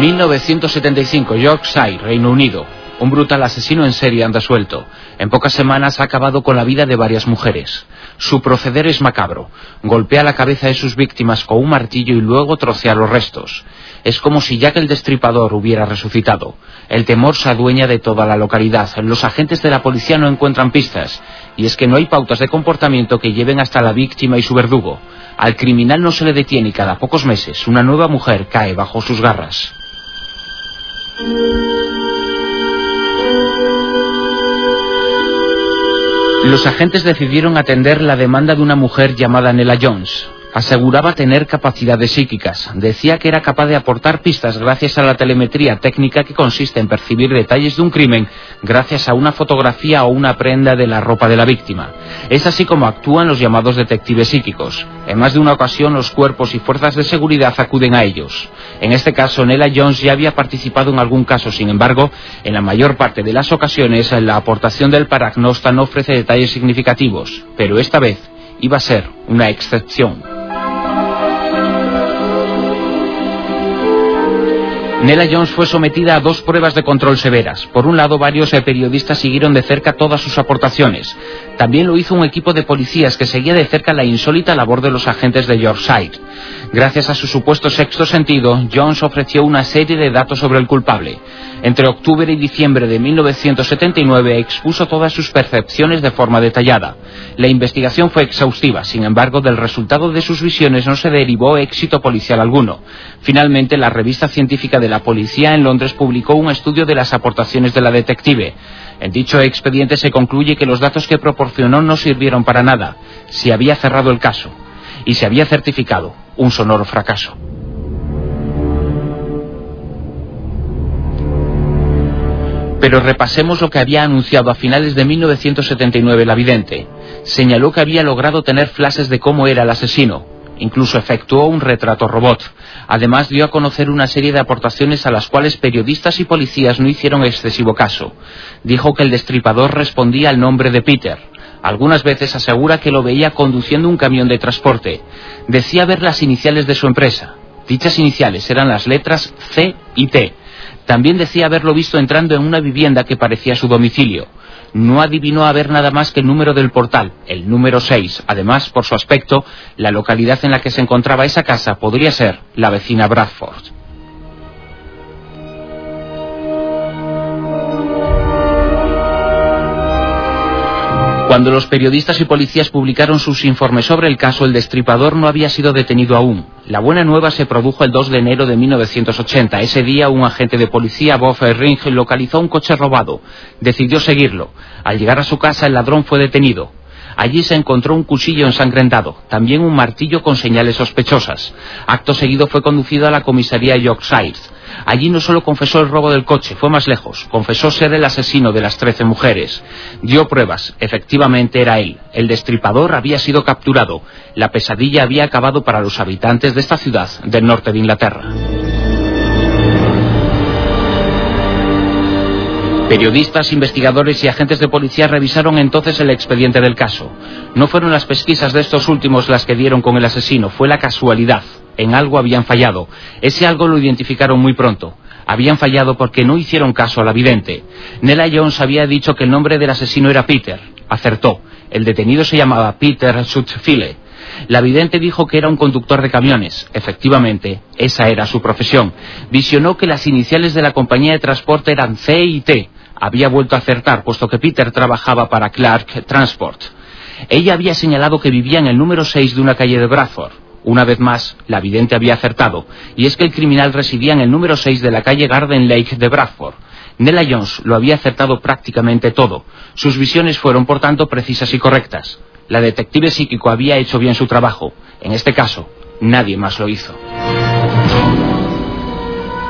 1975, Yorkshire, Reino Unido. Un brutal asesino en serie anda suelto. En pocas semanas ha acabado con la vida de varias mujeres. Su proceder es macabro. Golpea la cabeza de sus víctimas con un martillo y luego trocea los restos. Es como si Jack el Destripador hubiera resucitado. El temor se adueña de toda la localidad. Los agentes de la policía no encuentran pistas. Y es que no hay pautas de comportamiento que lleven hasta la víctima y su verdugo. Al criminal no se le detiene y cada pocos meses una nueva mujer cae bajo sus garras. Los agentes decidieron atender la demanda de una mujer llamada Nella Jones. Aseguraba tener capacidades psíquicas. Decía que era capaz de aportar pistas gracias a la telemetría técnica que consiste en percibir detalles de un crimen gracias a una fotografía o una prenda de la ropa de la víctima. Es así como actúan los llamados detectives psíquicos. En más de una ocasión los cuerpos y fuerzas de seguridad acuden a ellos. En este caso, Nella Jones ya había participado en algún caso, sin embargo, en la mayor parte de las ocasiones la aportación del paragnosta no ofrece detalles significativos, pero esta vez iba a ser una excepción. Nella Jones fue sometida a dos pruebas de control severas. Por un lado, varios periodistas siguieron de cerca todas sus aportaciones. También lo hizo un equipo de policías que seguía de cerca la insólita labor de los agentes de Yorkshire. Gracias a su supuesto sexto sentido, Jones ofreció una serie de datos sobre el culpable. Entre octubre y diciembre de 1979 expuso todas sus percepciones de forma detallada. La investigación fue exhaustiva, sin embargo, del resultado de sus visiones no se derivó éxito policial alguno. Finalmente, la revista científica de la policía en Londres publicó un estudio de las aportaciones de la detective. En dicho expediente se concluye que los datos que proporcionó no sirvieron para nada. Se había cerrado el caso y se había certificado un sonoro fracaso. Pero repasemos lo que había anunciado a finales de 1979 la vidente. Señaló que había logrado tener flashes de cómo era el asesino. Incluso efectuó un retrato robot. Además dio a conocer una serie de aportaciones a las cuales periodistas y policías no hicieron excesivo caso. Dijo que el destripador respondía al nombre de Peter. Algunas veces asegura que lo veía conduciendo un camión de transporte. Decía ver las iniciales de su empresa. Dichas iniciales eran las letras C y T también decía haberlo visto entrando en una vivienda que parecía su domicilio. No adivinó haber nada más que el número del portal, el número 6. Además, por su aspecto, la localidad en la que se encontraba esa casa podría ser la vecina Bradford. Cuando los periodistas y policías publicaron sus informes sobre el caso, el destripador no había sido detenido aún. La buena nueva se produjo el 2 de enero de 1980. Ese día un agente de policía, Bob Ring, localizó un coche robado. Decidió seguirlo. Al llegar a su casa, el ladrón fue detenido. Allí se encontró un cuchillo ensangrentado, también un martillo con señales sospechosas. Acto seguido fue conducido a la comisaría Yorkshire. Allí no solo confesó el robo del coche, fue más lejos. Confesó ser el asesino de las trece mujeres. Dio pruebas. Efectivamente era él. El destripador había sido capturado. La pesadilla había acabado para los habitantes de esta ciudad del norte de Inglaterra. Periodistas, investigadores y agentes de policía revisaron entonces el expediente del caso. No fueron las pesquisas de estos últimos las que dieron con el asesino, fue la casualidad en algo habían fallado. Ese algo lo identificaron muy pronto. Habían fallado porque no hicieron caso a la vidente. Nella Jones había dicho que el nombre del asesino era Peter. Acertó. El detenido se llamaba Peter Schutzfile. La vidente dijo que era un conductor de camiones. Efectivamente, esa era su profesión. Visionó que las iniciales de la compañía de transporte eran C y T. Había vuelto a acertar, puesto que Peter trabajaba para Clark Transport. Ella había señalado que vivía en el número 6 de una calle de Bradford. Una vez más, la vidente había acertado, y es que el criminal residía en el número 6 de la calle Garden Lake de Bradford. Nella Jones lo había acertado prácticamente todo. Sus visiones fueron, por tanto, precisas y correctas. La detective psíquico había hecho bien su trabajo. En este caso, nadie más lo hizo.